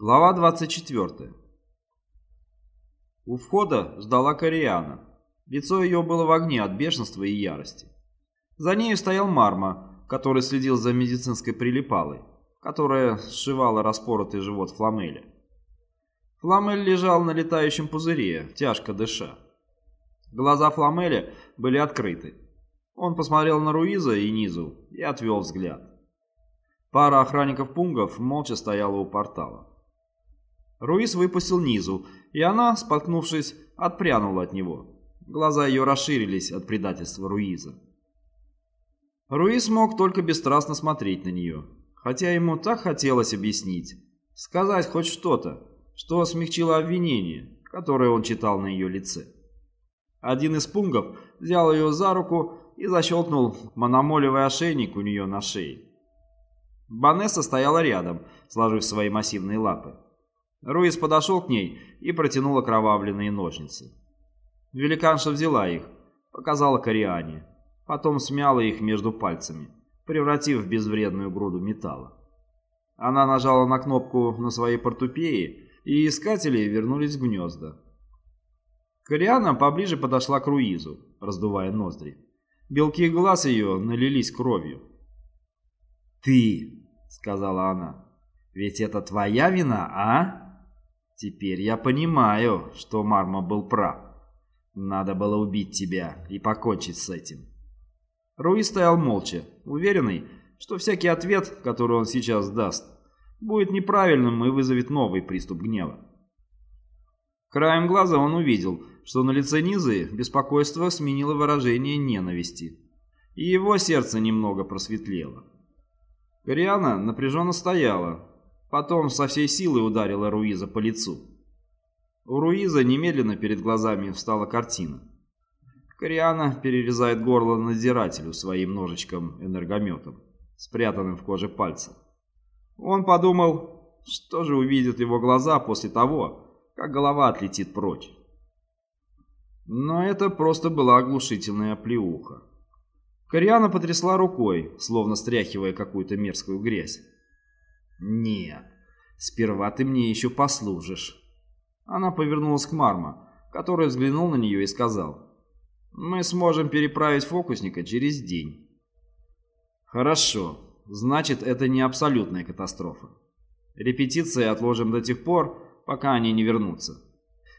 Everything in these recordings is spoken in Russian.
Глава 24. У входа ждала Кориана. Лицо ее было в огне от бешенства и ярости. За нею стоял Марма, который следил за медицинской прилипалой, которая сшивала распоротый живот Фламеля. Фламель лежал на летающем пузыре, тяжко дыша. Глаза Фламеля были открыты. Он посмотрел на Руиза и Низу и отвел взгляд. Пара охранников-пунгов молча стояла у портала. Руис выпустил Низу, и она, споткнувшись, отпрянула от него. Глаза ее расширились от предательства Руиза. Руис мог только бесстрастно смотреть на нее, хотя ему так хотелось объяснить, сказать хоть что-то, что смягчило обвинение, которое он читал на ее лице. Один из пунгов взял ее за руку и защелкнул мономолевый ошейник у нее на шее. Банесса стояла рядом, сложив свои массивные лапы. Руис подошел к ней и протянул окровавленные ножницы. Великанша взяла их, показала Кориане, потом смяла их между пальцами, превратив в безвредную груду металла. Она нажала на кнопку на своей портупее, и искатели вернулись в гнезда. Кориана поближе подошла к Руизу, раздувая ноздри. Белки глаз ее налились кровью. «Ты!» — сказала она. «Ведь это твоя вина, а?» Теперь я понимаю, что Марма был прав. Надо было убить тебя и покончить с этим. Руи стоял молча, уверенный, что всякий ответ, который он сейчас даст, будет неправильным и вызовет новый приступ гнева. Краем глаза он увидел, что на лице Низы беспокойство сменило выражение ненависти, и его сердце немного просветлело. Кориана напряженно стояла, Потом со всей силы ударила Руиза по лицу. У Руиза немедленно перед глазами встала картина. Кориана перерезает горло надзирателю своим ножичком-энергометом, спрятанным в коже пальца. Он подумал, что же увидят его глаза после того, как голова отлетит прочь. Но это просто была оглушительная плеуха. Кориана потрясла рукой, словно стряхивая какую-то мерзкую грязь. «Нет, сперва ты мне еще послужишь». Она повернулась к Марма, который взглянул на нее и сказал, «Мы сможем переправить фокусника через день». «Хорошо, значит, это не абсолютная катастрофа. Репетиции отложим до тех пор, пока они не вернутся.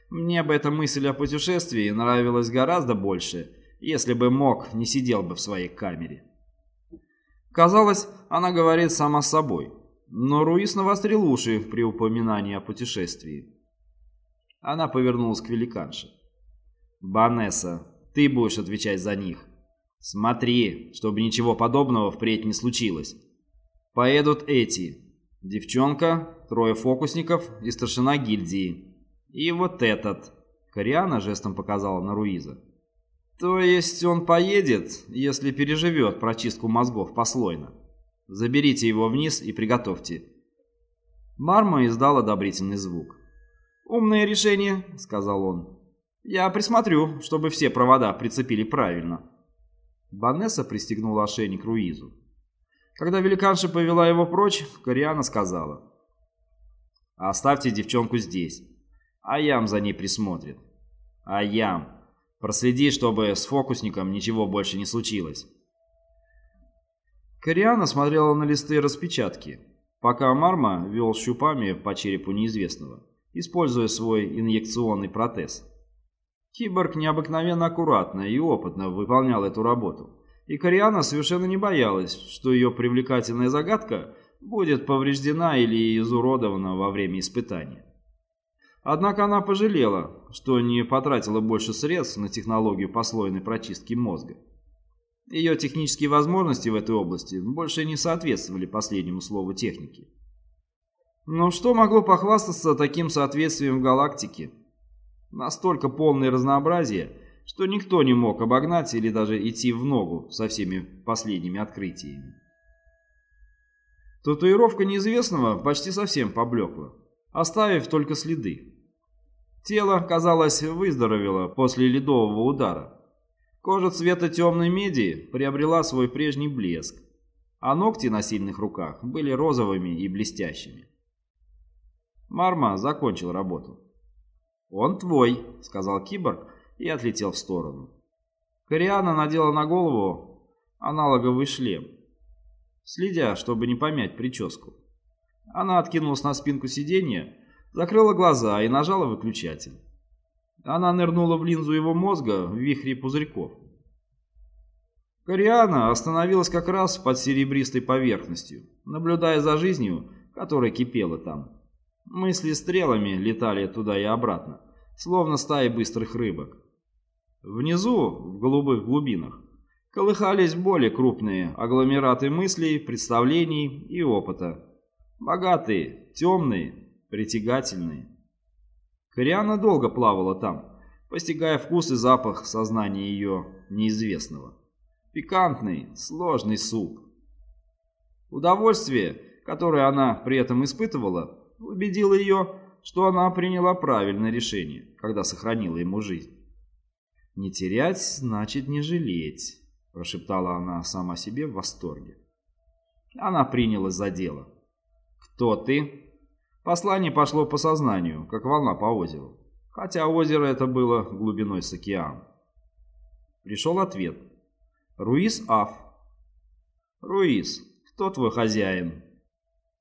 Мне бы эта мысль о путешествии нравилась гораздо больше, если бы мог, не сидел бы в своей камере». Казалось, она говорит сама с собой – но Руис навострил уши при упоминании о путешествии. Она повернулась к великанше. «Банесса, ты будешь отвечать за них. Смотри, чтобы ничего подобного впредь не случилось. Поедут эти. Девчонка, трое фокусников и старшина гильдии. И вот этот». Кориана жестом показала на Руиза. «То есть он поедет, если переживет прочистку мозгов послойно?» Заберите его вниз и приготовьте». Марма издал одобрительный звук. «Умное решение», — сказал он. «Я присмотрю, чтобы все провода прицепили правильно». Банесса пристегнула ошейник Руизу. Когда великанша повела его прочь, Кориана сказала. «Оставьте девчонку здесь. Аям за ней присмотрит. Аям, проследи, чтобы с фокусником ничего больше не случилось». Кориана смотрела на листы распечатки, пока Марма вел щупами по черепу неизвестного, используя свой инъекционный протез. Киборг необыкновенно аккуратно и опытно выполнял эту работу, и Кориана совершенно не боялась, что ее привлекательная загадка будет повреждена или изуродована во время испытания. Однако она пожалела, что не потратила больше средств на технологию послойной прочистки мозга. Ее технические возможности в этой области больше не соответствовали последнему слову техники. Но что могло похвастаться таким соответствием в галактике? Настолько полное разнообразие, что никто не мог обогнать или даже идти в ногу со всеми последними открытиями. Татуировка неизвестного почти совсем поблекла, оставив только следы. Тело, казалось, выздоровело после ледового удара, Кожа цвета темной меди приобрела свой прежний блеск, а ногти на сильных руках были розовыми и блестящими. Марма закончил работу. «Он твой», — сказал киборг и отлетел в сторону. Кориана надела на голову аналоговый шлем, следя, чтобы не помять прическу. Она откинулась на спинку сиденья, закрыла глаза и нажала выключатель. Она нырнула в линзу его мозга в вихре пузырьков. Кориана остановилась как раз под серебристой поверхностью, наблюдая за жизнью, которая кипела там. Мысли стрелами летали туда и обратно, словно стаи быстрых рыбок. Внизу, в голубых глубинах, колыхались более крупные агломераты мыслей, представлений и опыта. Богатые, темные, притягательные. Кориана долго плавала там, постигая вкус и запах сознания ее неизвестного. Пикантный, сложный суп. Удовольствие, которое она при этом испытывала, убедило ее, что она приняла правильное решение, когда сохранила ему жизнь. «Не терять, значит не жалеть», – прошептала она сама себе в восторге. Она принялась за дело. «Кто ты?» Послание пошло по сознанию, как волна по озеру, хотя озеро это было глубиной с океан. Пришел ответ. «Руис Аф». «Руис, кто твой хозяин?»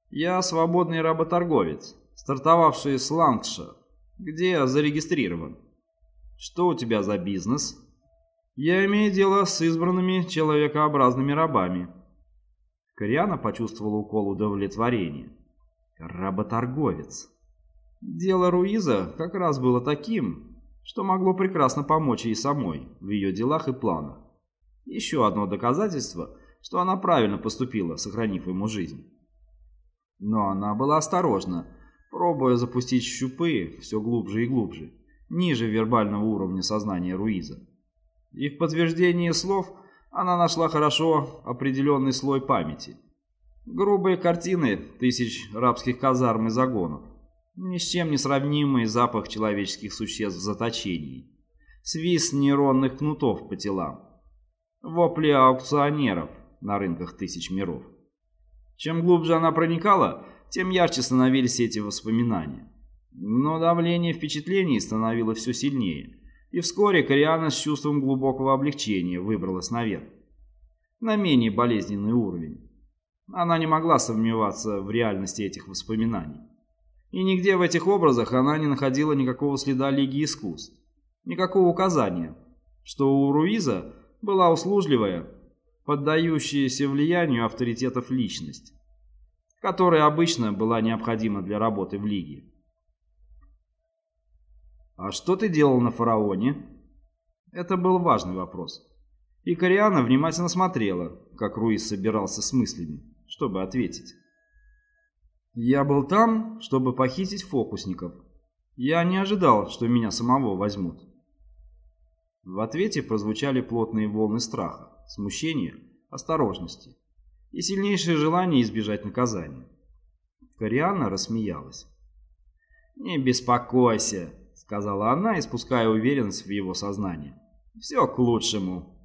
«Я свободный работорговец, стартовавший с Лангша, где зарегистрирован». «Что у тебя за бизнес?» «Я имею дело с избранными человекообразными рабами». Кориана почувствовала укол удовлетворения. Работорговец. Дело Руиза как раз было таким, что могло прекрасно помочь ей самой в ее делах и планах. Еще одно доказательство, что она правильно поступила, сохранив ему жизнь. Но она была осторожна, пробуя запустить щупы все глубже и глубже, ниже вербального уровня сознания Руиза. И в подтверждение слов она нашла хорошо определенный слой памяти – Грубые картины тысяч рабских казарм и загонов. Ни с чем не сравнимый запах человеческих существ в заточении. Свист нейронных кнутов по телам. Вопли аукционеров на рынках тысяч миров. Чем глубже она проникала, тем ярче становились эти воспоминания. Но давление впечатлений становилось все сильнее, и вскоре Кориана с чувством глубокого облегчения выбралась наверх. На менее болезненный уровень. Она не могла сомневаться в реальности этих воспоминаний. И нигде в этих образах она не находила никакого следа Лиги искусств, никакого указания, что у Руиза была услужливая, поддающаяся влиянию авторитетов личность, которая обычно была необходима для работы в Лиге. «А что ты делал на фараоне?» Это был важный вопрос. И Кориана внимательно смотрела, как Руиз собирался с мыслями чтобы ответить. Я был там, чтобы похитить фокусников. Я не ожидал, что меня самого возьмут. В ответе прозвучали плотные волны страха, смущения, осторожности и сильнейшее желание избежать наказания. Корианна рассмеялась. «Не беспокойся», — сказала она, испуская уверенность в его сознание. «Все к лучшему».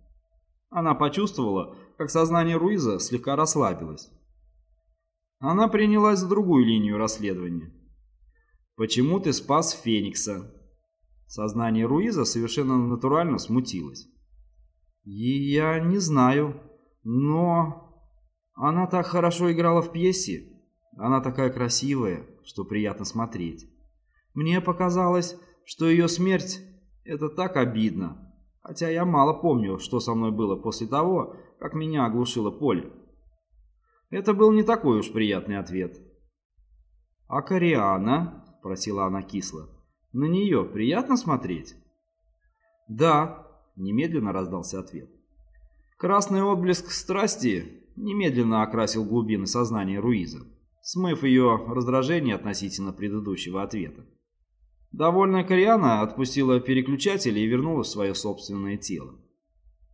Она почувствовала, как сознание Руиза слегка расслабилось. Она принялась за другую линию расследования. «Почему ты спас Феникса?» Сознание Руиза совершенно натурально смутилось. И «Я не знаю, но...» Она так хорошо играла в пьесе. Она такая красивая, что приятно смотреть. Мне показалось, что ее смерть — это так обидно. Хотя я мало помню, что со мной было после того, как меня оглушило поле. Это был не такой уж приятный ответ. «А Кориана?» – спросила она кисло. «На нее приятно смотреть?» «Да», – немедленно раздался ответ. Красный отблеск страсти немедленно окрасил глубины сознания Руиза, смыв ее раздражение относительно предыдущего ответа. Довольная Кориана отпустила переключатель и вернулась в свое собственное тело.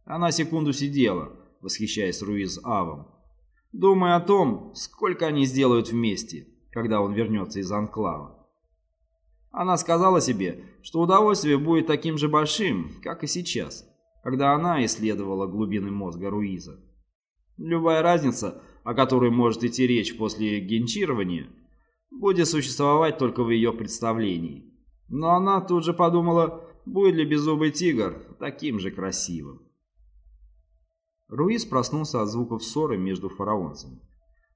Она секунду сидела, восхищаясь Руиз Авом, думая о том, сколько они сделают вместе, когда он вернется из Анклава. Она сказала себе, что удовольствие будет таким же большим, как и сейчас, когда она исследовала глубины мозга Руиза. Любая разница, о которой может идти речь после генчирования, будет существовать только в ее представлении. Но она тут же подумала, будет ли беззубый тигр таким же красивым. Руис проснулся от звуков ссоры между фараонцами.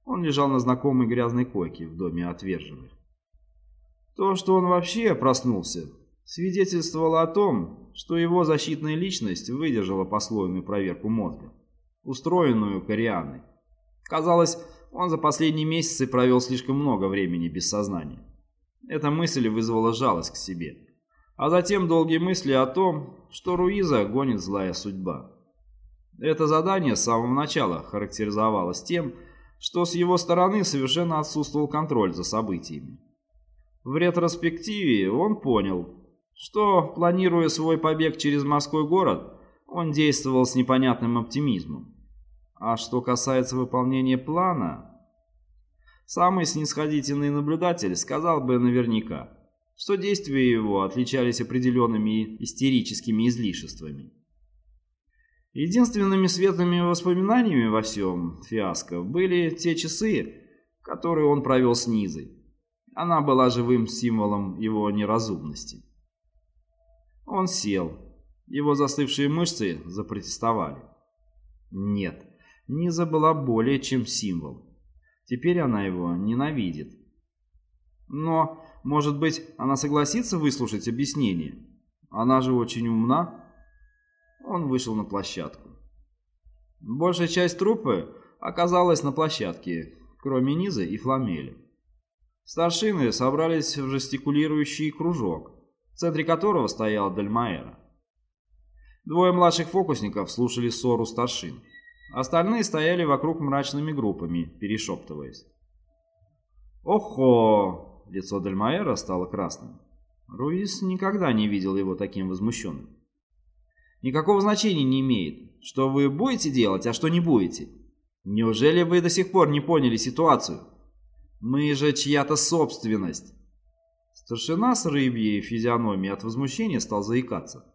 Он лежал на знакомой грязной койке в доме отверженных. То, что он вообще проснулся, свидетельствовало о том, что его защитная личность выдержала послойную проверку мозга, устроенную Корианой. Казалось, он за последние месяцы провел слишком много времени без сознания. Эта мысль вызвала жалость к себе. А затем долгие мысли о том, что Руиза гонит злая судьба. Это задание с самого начала характеризовалось тем, что с его стороны совершенно отсутствовал контроль за событиями. В ретроспективе он понял, что, планируя свой побег через морской город, он действовал с непонятным оптимизмом. А что касается выполнения плана, самый снисходительный наблюдатель сказал бы наверняка, что действия его отличались определенными истерическими излишествами. Единственными светлыми воспоминаниями во всем фиаско были те часы, которые он провел с Низой. Она была живым символом его неразумности. Он сел. Его застывшие мышцы запротестовали. Нет, Низа была более чем символ. Теперь она его ненавидит. Но, может быть, она согласится выслушать объяснение? Она же очень умна. Он вышел на площадку. Большая часть труппы оказалась на площадке, кроме Низы и Фламели. Старшины собрались в жестикулирующий кружок, в центре которого стояла Дальмаэра. Двое младших фокусников слушали ссору старшин. Остальные стояли вокруг мрачными группами, перешептываясь. «Охо!» — лицо Дальмаэра стало красным. Руис никогда не видел его таким возмущенным. «Никакого значения не имеет, что вы будете делать, а что не будете. Неужели вы до сих пор не поняли ситуацию? Мы же чья-то собственность. Старшина с рыбьей физиономией от возмущения стал заикаться.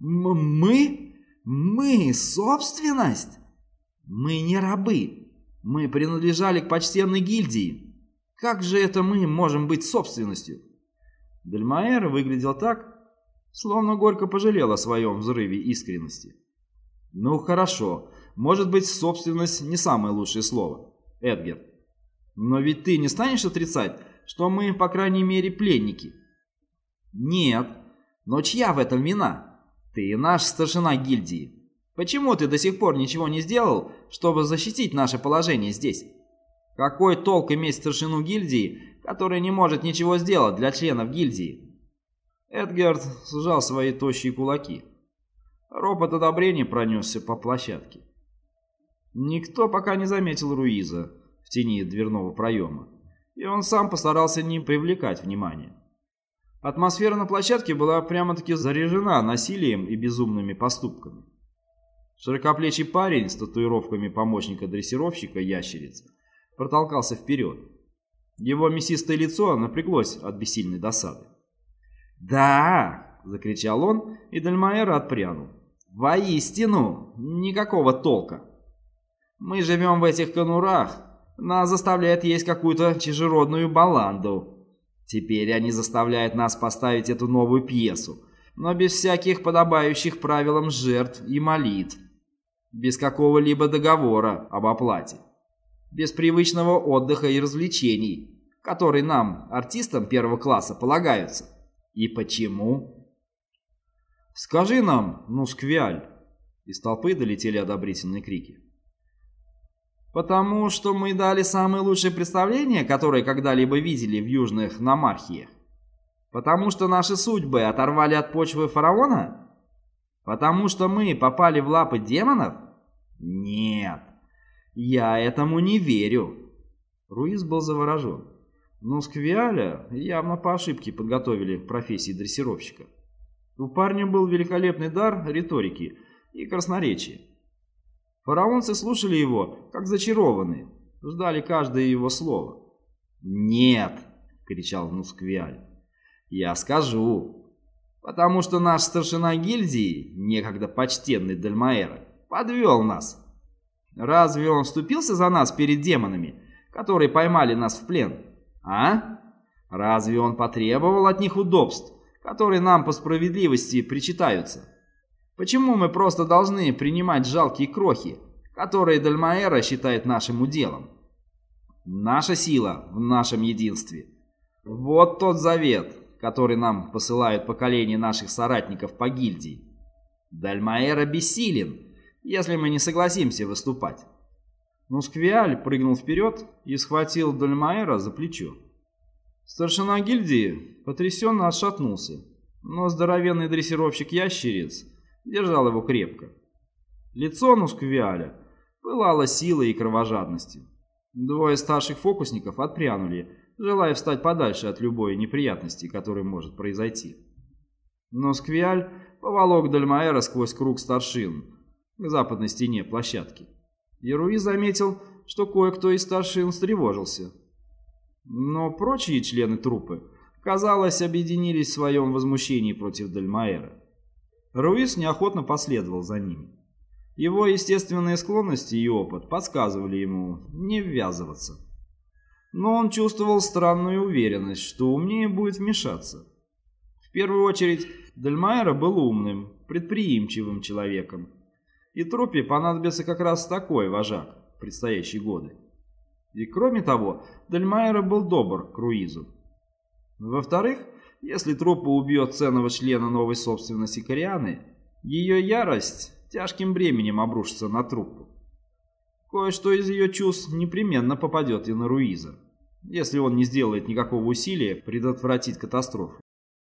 «Мы? Мы собственность? Мы не рабы. Мы принадлежали к почтенной гильдии. Как же это мы можем быть собственностью?» Дельмаэр выглядел так, словно горько пожалел о своем взрыве искренности. «Ну хорошо, может быть, собственность не самое лучшее слово, Эдгер. Но ведь ты не станешь отрицать, что мы, по крайней мере, пленники. Нет. Но чья в этом вина? Ты наш старшина гильдии. Почему ты до сих пор ничего не сделал, чтобы защитить наше положение здесь? Какой толк иметь старшину гильдии, который не может ничего сделать для членов гильдии? Эдгард сжал свои тощие кулаки. Ропот одобрения пронесся по площадке. Никто пока не заметил Руиза в тени дверного проема и он сам постарался не привлекать внимания. Атмосфера на площадке была прямо-таки заряжена насилием и безумными поступками. Широкоплечий парень с татуировками помощника дрессировщика ящерицы протолкался вперед. Его мясистое лицо напряглось от бессильной досады. «Да!» — закричал он, и Дальмаэр отпрянул. «Воистину! Никакого толка! Мы живем в этих конурах, нас заставляет есть какую-то чужеродную баланду. Теперь они заставляют нас поставить эту новую пьесу, но без всяких подобающих правилам жертв и молитв. Без какого-либо договора об оплате. Без привычного отдыха и развлечений, которые нам, артистам первого класса, полагаются. И почему? «Скажи нам, ну, сквиаль!» Из толпы долетели одобрительные крики. Потому что мы дали самые лучшие представления, которые когда-либо видели в южных намархиях? Потому что наши судьбы оторвали от почвы фараона? Потому что мы попали в лапы демонов? Нет, я этому не верю. Руиз был заворожен. Но Сквиаля явно по ошибке подготовили к профессии дрессировщика. У парня был великолепный дар риторики и красноречия. Фараонцы слушали его, как зачарованные, ждали каждое его слово. «Нет!» — кричал Нусквиаль. «Я скажу. Потому что наш старшина гильдии, некогда почтенный Дальмаэра, подвел нас. Разве он вступился за нас перед демонами, которые поймали нас в плен? А? Разве он потребовал от них удобств, которые нам по справедливости причитаются? Почему мы просто должны принимать жалкие крохи, которые Дальмаэра считает нашим уделом? Наша сила в нашем единстве. Вот тот завет, который нам посылают поколения наших соратников по гильдии. Дальмаэра бессилен, если мы не согласимся выступать. Но Сквиаль прыгнул вперед и схватил Дальмаэра за плечо. Старшина гильдии потрясенно отшатнулся, но здоровенный дрессировщик ящериц держал его крепко. Лицо Нусквиаля пылало силой и кровожадностью. Двое старших фокусников отпрянули, желая встать подальше от любой неприятности, которая может произойти. Но Сквиаль поволок Дальмаэра сквозь круг старшин к западной стене площадки. И заметил, что кое-кто из старшин встревожился. Но прочие члены труппы, казалось, объединились в своем возмущении против Дальмаэра. Руис неохотно последовал за ними. Его естественные склонности и опыт подсказывали ему не ввязываться. Но он чувствовал странную уверенность, что умнее будет вмешаться. В первую очередь, Дельмайера был умным, предприимчивым человеком. И трупе понадобится как раз такой вожак в предстоящие годы. И кроме того, Дельмайера был добр к Руизу. Во-вторых, если труппа убьет ценного члена новой собственности Корианы, ее ярость тяжким бременем обрушится на труппу. Кое-что из ее чувств непременно попадет и на Руиза, если он не сделает никакого усилия предотвратить катастрофу.